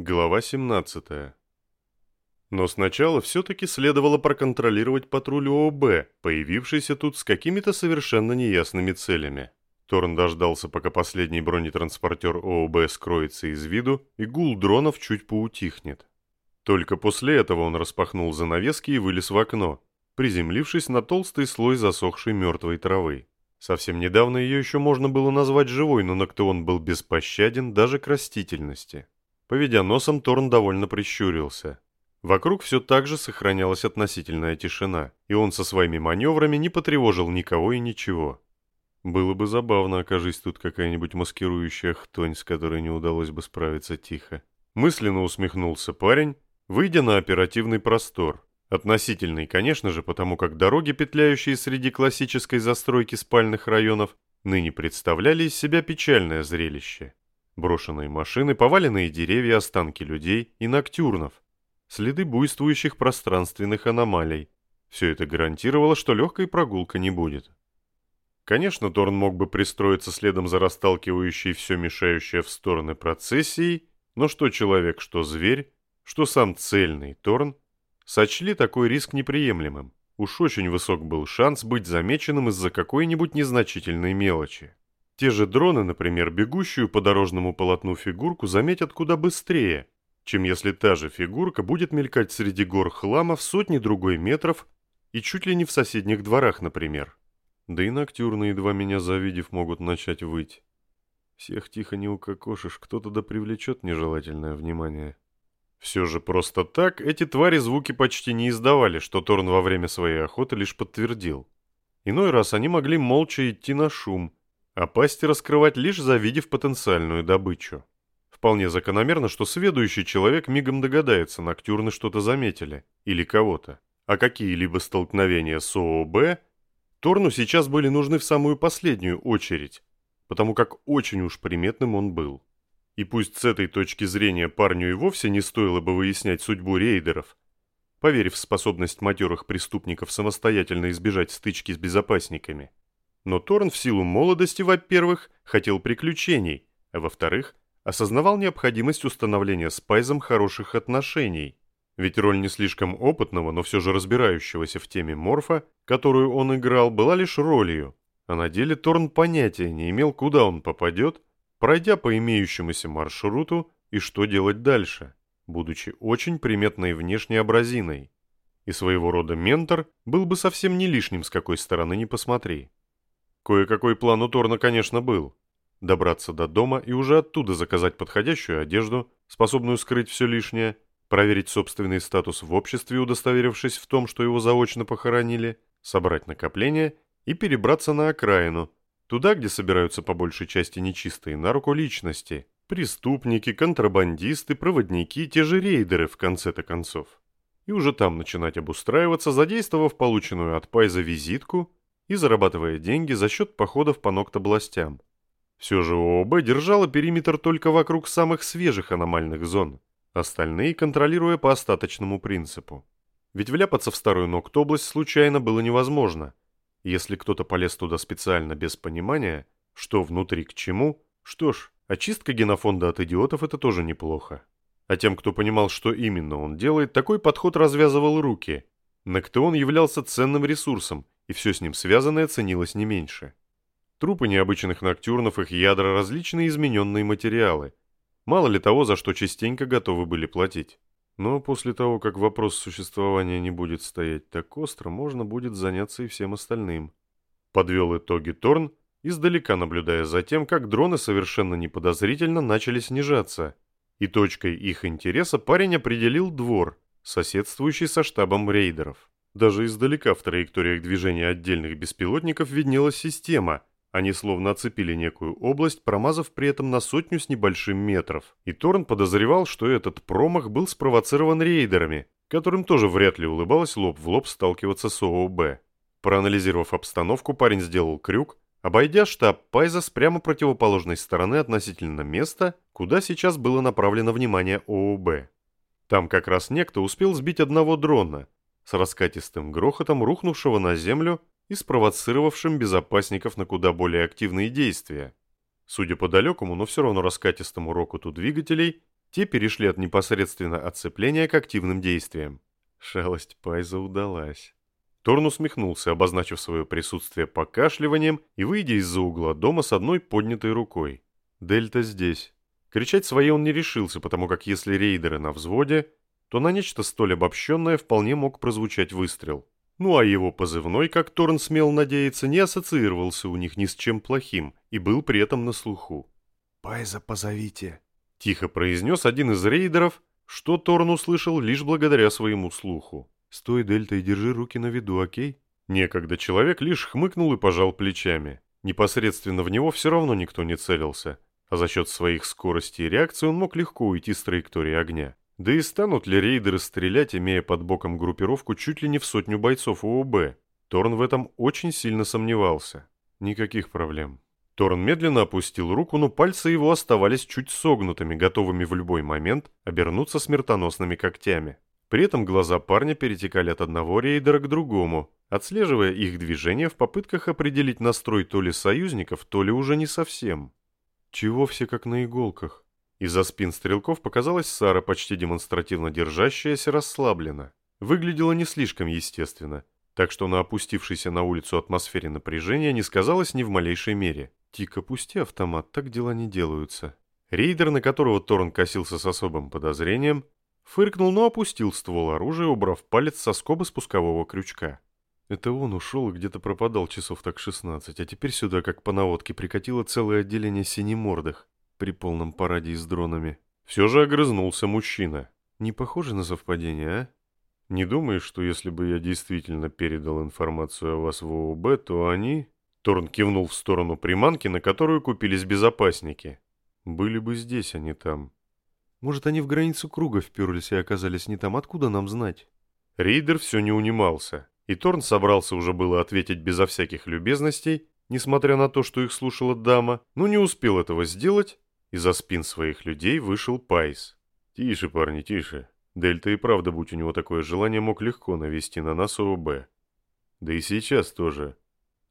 Глава 17. Но сначала все-таки следовало проконтролировать патруль ООБ, появившийся тут с какими-то совершенно неясными целями. Торн дождался, пока последний бронетранспортер ООБ скроется из виду, и гул дронов чуть поутихнет. Только после этого он распахнул занавески и вылез в окно, приземлившись на толстый слой засохшей мертвой травы. Совсем недавно ее еще можно было назвать живой, но Ноктеон был беспощаден даже к растительности. Поведя носом, Торн довольно прищурился. Вокруг все так же сохранялась относительная тишина, и он со своими маневрами не потревожил никого и ничего. Было бы забавно, окажись тут какая-нибудь маскирующая хтонь, с которой не удалось бы справиться тихо. Мысленно усмехнулся парень, выйдя на оперативный простор. Относительный, конечно же, потому как дороги, петляющие среди классической застройки спальных районов, ныне представляли из себя печальное зрелище. Брошенные машины, поваленные деревья, останки людей и ноктюрнов. Следы буйствующих пространственных аномалий. Все это гарантировало, что легкой прогулка не будет. Конечно, Торн мог бы пристроиться следом за расталкивающей все мешающее в стороны процессией, но что человек, что зверь, что сам цельный Торн, сочли такой риск неприемлемым. Уж очень высок был шанс быть замеченным из-за какой-нибудь незначительной мелочи. Те же дроны, например, бегущую по дорожному полотну фигурку заметят куда быстрее, чем если та же фигурка будет мелькать среди гор хлама в сотни другой метров и чуть ли не в соседних дворах, например. Да и ноктюрны, едва меня завидев, могут начать выть. Всех тихо не укокошишь, кто-то да привлечет нежелательное внимание. Все же просто так эти твари звуки почти не издавали, что Торн во время своей охоты лишь подтвердил. Иной раз они могли молча идти на шум – а пасти раскрывать лишь завидев потенциальную добычу. Вполне закономерно, что сведущий человек мигом догадается, ноктюрны что-то заметили, или кого-то. А какие-либо столкновения с ООБ Торну сейчас были нужны в самую последнюю очередь, потому как очень уж приметным он был. И пусть с этой точки зрения парню и вовсе не стоило бы выяснять судьбу рейдеров, поверив в способность матерых преступников самостоятельно избежать стычки с безопасниками – но Торн в силу молодости, во-первых, хотел приключений, а во-вторых, осознавал необходимость установления с Пайзом хороших отношений. Ведь роль не слишком опытного, но все же разбирающегося в теме Морфа, которую он играл, была лишь ролью, а на деле Торн понятия не имел, куда он попадет, пройдя по имеющемуся маршруту и что делать дальше, будучи очень приметной внешней образиной. И своего рода ментор был бы совсем не лишним, с какой стороны не посмотри. Кое-какой план у Торна, конечно, был. Добраться до дома и уже оттуда заказать подходящую одежду, способную скрыть все лишнее, проверить собственный статус в обществе, удостоверившись в том, что его заочно похоронили, собрать накопления и перебраться на окраину, туда, где собираются по большей части нечистые на руку личности, преступники, контрабандисты, проводники, те же рейдеры в конце-то концов. И уже там начинать обустраиваться, задействовав полученную от Пайза визитку и зарабатывая деньги за счет походов по ноктобластям. Все же ООБ держала периметр только вокруг самых свежих аномальных зон, остальные контролируя по остаточному принципу. Ведь вляпаться в старую ноктобласть случайно было невозможно. Если кто-то полез туда специально без понимания, что внутри к чему, что ж, очистка генофонда от идиотов это тоже неплохо. А тем, кто понимал, что именно он делает, такой подход развязывал руки. Ноктеон являлся ценным ресурсом, и все с ним связанное ценилось не меньше. Трупы необычных ноктюрнов, их ядра, различные измененные материалы. Мало ли того, за что частенько готовы были платить. Но после того, как вопрос существования не будет стоять так остро, можно будет заняться и всем остальным. Подвел итоги Торн, издалека наблюдая за тем, как дроны совершенно неподозрительно начали снижаться. И точкой их интереса парень определил двор, соседствующий со штабом рейдеров. Даже издалека в траекториях движения отдельных беспилотников виднелась система. Они словно оцепили некую область, промазав при этом на сотню с небольшим метров. И Торн подозревал, что этот промах был спровоцирован рейдерами, которым тоже вряд ли улыбалось лоб в лоб сталкиваться с ООБ. Проанализировав обстановку, парень сделал крюк, обойдя штаб Пайза с прямо противоположной стороны относительно места, куда сейчас было направлено внимание ООБ. Там как раз некто успел сбить одного дрона, с раскатистым грохотом рухнувшего на землю и спровоцировавшим безопасников на куда более активные действия. Судя по далекому, но все равно раскатистому рокоту двигателей, те перешли от непосредственно отцепления к активным действиям. Шалость Пайза удалась. Торн усмехнулся, обозначив свое присутствие покашливанием и выйдя из-за угла дома с одной поднятой рукой. «Дельта здесь». Кричать свои он не решился, потому как если рейдеры на взводе, то на нечто столь обобщенное вполне мог прозвучать выстрел. Ну а его позывной, как Торн смел надеяться, не ассоциировался у них ни с чем плохим и был при этом на слуху. «Пайза позовите», — тихо произнес один из рейдеров, что Торн услышал лишь благодаря своему слуху. «Стой, Дельта, и держи руки на виду, окей?» Некогда человек лишь хмыкнул и пожал плечами. Непосредственно в него все равно никто не целился, а за счет своих скорости и реакции он мог легко уйти с траектории огня. Да и станут ли рейдеры стрелять, имея под боком группировку чуть ли не в сотню бойцов ООБ? Торн в этом очень сильно сомневался. Никаких проблем. Торн медленно опустил руку, но пальцы его оставались чуть согнутыми, готовыми в любой момент обернуться смертоносными когтями. При этом глаза парня перетекали от одного рейдера к другому, отслеживая их движения в попытках определить настрой то ли союзников, то ли уже не совсем. Чего все как на иголках? Из-за спин стрелков показалась Сара, почти демонстративно держащаяся расслабленно. Выглядела не слишком естественно, так что на опустившейся на улицу атмосфере напряжения не сказалось ни в малейшей мере. «Тика, пусти автомат, так дела не делаются». Рейдер, на которого Торн косился с особым подозрением, Фыркнул, но опустил ствол оружия, убрав палец со скобы спускового крючка. Это он ушел и где-то пропадал часов так 16, а теперь сюда, как по наводке, прикатило целое отделение синемордых при полном параде с дронами. Все же огрызнулся мужчина. Не похоже на совпадение, а? Не думаешь, что если бы я действительно передал информацию о вас в ООБ, то они... Торн кивнул в сторону приманки, на которую купились безопасники. Были бы здесь, а не там. Может, они в границу круга вперлись и оказались не там, откуда нам знать? Рейдер все не унимался, и Торн собрался уже было ответить безо всяких любезностей, несмотря на то, что их слушала дама, но не успел этого сделать, и за спин своих людей вышел Пайс. «Тише, парни, тише. Дельта и правда, будь у него такое желание, мог легко навести на нас ОБ. Да и сейчас тоже».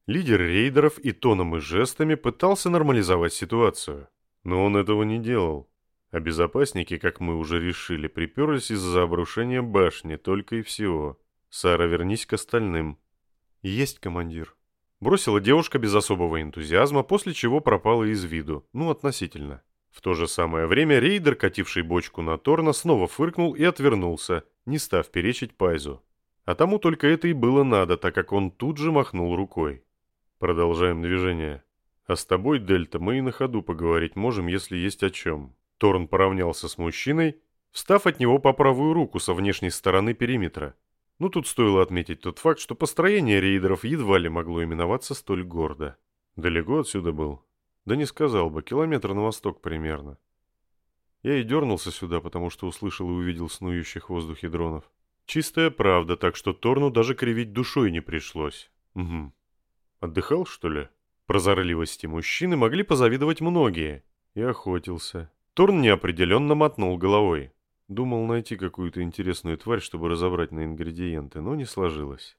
Лидер рейдеров и тоном и жестами пытался нормализовать ситуацию, но он этого не делал. А безопасники, как мы уже решили, приперлись из-за обрушения башни, только и всего. Сара, вернись к остальным. Есть, командир. Бросила девушка без особого энтузиазма, после чего пропала из виду, ну, относительно. В то же самое время рейдер, кативший бочку на Торна, снова фыркнул и отвернулся, не став перечить Пайзу. А тому только это и было надо, так как он тут же махнул рукой. Продолжаем движение. А с тобой, Дельта, мы и на ходу поговорить можем, если есть о чем. Торн поравнялся с мужчиной, встав от него по правую руку со внешней стороны периметра. Ну тут стоило отметить тот факт, что построение рейдеров едва ли могло именоваться столь гордо. Далеко отсюда был? Да не сказал бы, километр на восток примерно. Я и дернулся сюда, потому что услышал и увидел снующих в воздухе дронов. Чистая правда, так что Торну даже кривить душой не пришлось. Угу. Отдыхал, что ли? Прозорливости мужчины могли позавидовать многие. И охотился. Торн неопределенно мотнул головой. Думал найти какую-то интересную тварь, чтобы разобрать на ингредиенты, но не сложилось.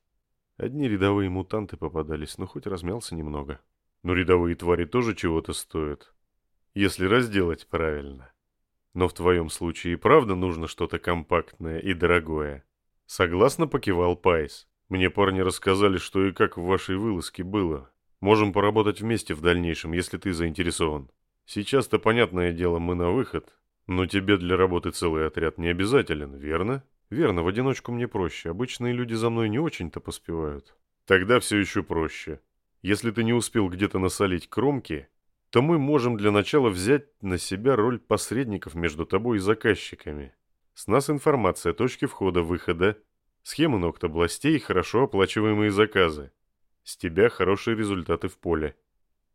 Одни рядовые мутанты попадались, но хоть размялся немного. Но рядовые твари тоже чего-то стоят. Если разделать правильно. Но в твоем случае и правда нужно что-то компактное и дорогое. Согласно покивал Пайс. Мне парни рассказали, что и как в вашей вылазке было. Можем поработать вместе в дальнейшем, если ты заинтересован. Сейчас-то, понятное дело, мы на выход, но тебе для работы целый отряд не обязателен, верно? Верно, в одиночку мне проще. Обычные люди за мной не очень-то поспевают. Тогда все еще проще. Если ты не успел где-то насолить кромки, то мы можем для начала взять на себя роль посредников между тобой и заказчиками. С нас информация, точки входа-выхода, схемы ногтобластей и хорошо оплачиваемые заказы. С тебя хорошие результаты в поле.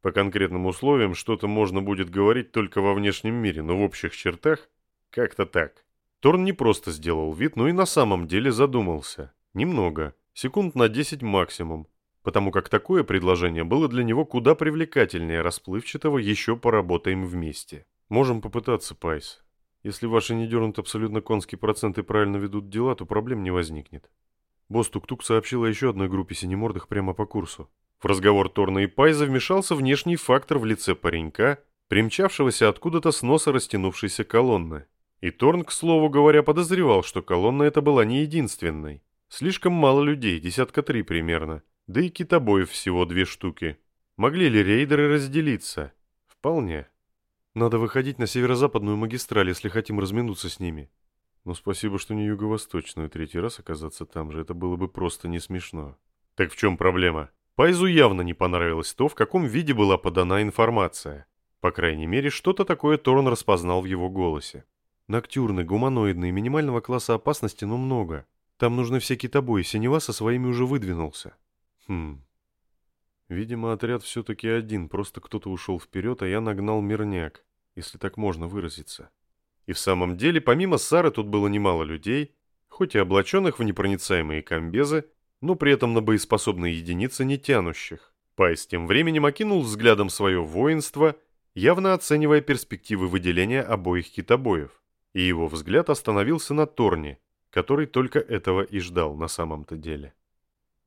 По конкретным условиям что-то можно будет говорить только во внешнем мире, но в общих чертах как-то так. Торн не просто сделал вид, но и на самом деле задумался. Немного, секунд на 10 максимум, потому как такое предложение было для него куда привлекательнее расплывчатого «еще поработаем вместе». Можем попытаться, Пайс. Если ваши не дернут абсолютно конские проценты правильно ведут дела, то проблем не возникнет. Босс Тук-Тук сообщил о еще одной группе синемордых прямо по курсу. В разговор Торна и Пайза вмешался внешний фактор в лице паренька, примчавшегося откуда-то с носа растянувшейся колонны. И Торн, к слову говоря, подозревал, что колонна эта была не единственной. Слишком мало людей, десятка три примерно. Да и китобоев всего две штуки. Могли ли рейдеры разделиться? Вполне. Надо выходить на северо-западную магистраль, если хотим разминуться с ними. Но спасибо, что не юго-восточную. Третий раз оказаться там же, это было бы просто не смешно. Так в чем проблема? Пайзу явно не понравилось то, в каком виде была подана информация. По крайней мере, что-то такое Торн распознал в его голосе. Ноктюрны, гуманоидные, минимального класса опасности, но много. Там нужны все китобои, Синева со своими уже выдвинулся. Хм. Видимо, отряд все-таки один, просто кто-то ушел вперед, а я нагнал мирняк, если так можно выразиться. И в самом деле, помимо Сары, тут было немало людей, хоть и облаченных в непроницаемые комбезы, но при этом на боеспособные единицы не тянущих. Пайс тем временем окинул взглядом свое воинство, явно оценивая перспективы выделения обоих китобоев, и его взгляд остановился на Торне, который только этого и ждал на самом-то деле.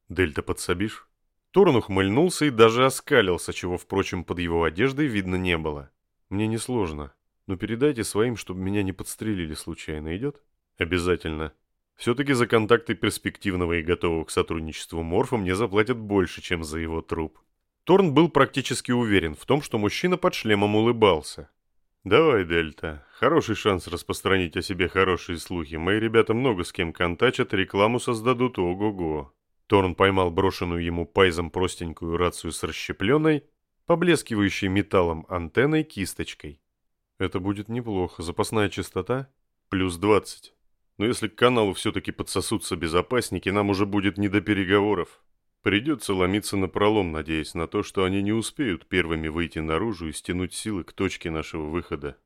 «Дельта подсобишь?» Торн ухмыльнулся и даже оскалился, чего, впрочем, под его одеждой видно не было. «Мне несложно, но передайте своим, чтобы меня не подстрелили случайно, идет?» «Обязательно», все-таки за контакты перспективного и готового к сотрудничеству Морфа мне заплатят больше, чем за его труп. Торн был практически уверен в том, что мужчина под шлемом улыбался. «Давай, Дельта. Хороший шанс распространить о себе хорошие слухи. Мои ребята много с кем контачат, рекламу создадут ого-го». Торн поймал брошенную ему пайзом простенькую рацию с расщепленной, поблескивающей металлом антенной кисточкой. «Это будет неплохо. Запасная частота? Плюс двадцать. Но если к каналу все-таки подсосутся безопасники, нам уже будет не до переговоров. Придется ломиться на пролом, надеясь на то, что они не успеют первыми выйти наружу и стянуть силы к точке нашего выхода.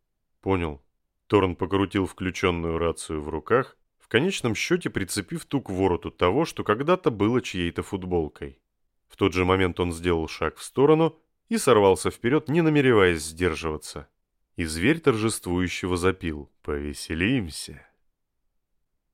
Понял. Торн покрутил включенную рацию в руках, конечном счете прицепив ту к вороту того, что когда-то было чьей-то футболкой. В тот же момент он сделал шаг в сторону и сорвался вперед, не намереваясь сдерживаться. И зверь торжествующего запил «Повеселимся».